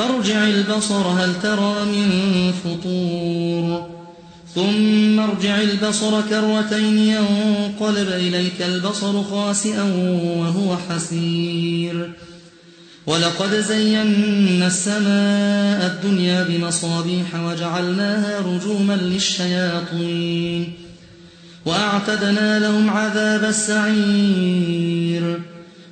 فارجع البصر هل ترى من فطور؟ ثم ارجع البصر كروتين ينقلب إليك البصر خاسئا وهو حسير. ولقد زينا السماء الدنيا بمصابيح وجعلناها رجوما للشياطين. وأعتدنا لهم عذاب السعير.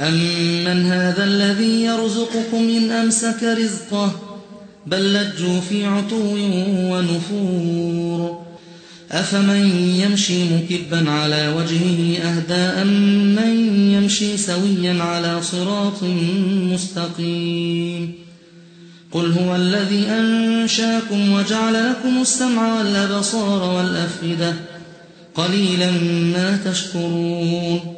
أمن هذا الذي يرزقكم إن أمسك رزقه بل لجوا في عتو ونفور أفمن يمشي مكبا على وجهه أهدى أم من يمشي سويا على صراط مستقيم قل هو الذي أنشاكم وجعل لكم السمع والأبصار والأفئدة قليلا ما تشكرون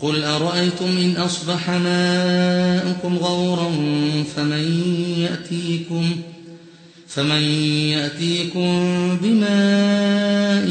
قل أرأيتم إن أصبح ماؤكم غورا فمن يأتيكم فمن يأتيكم بماء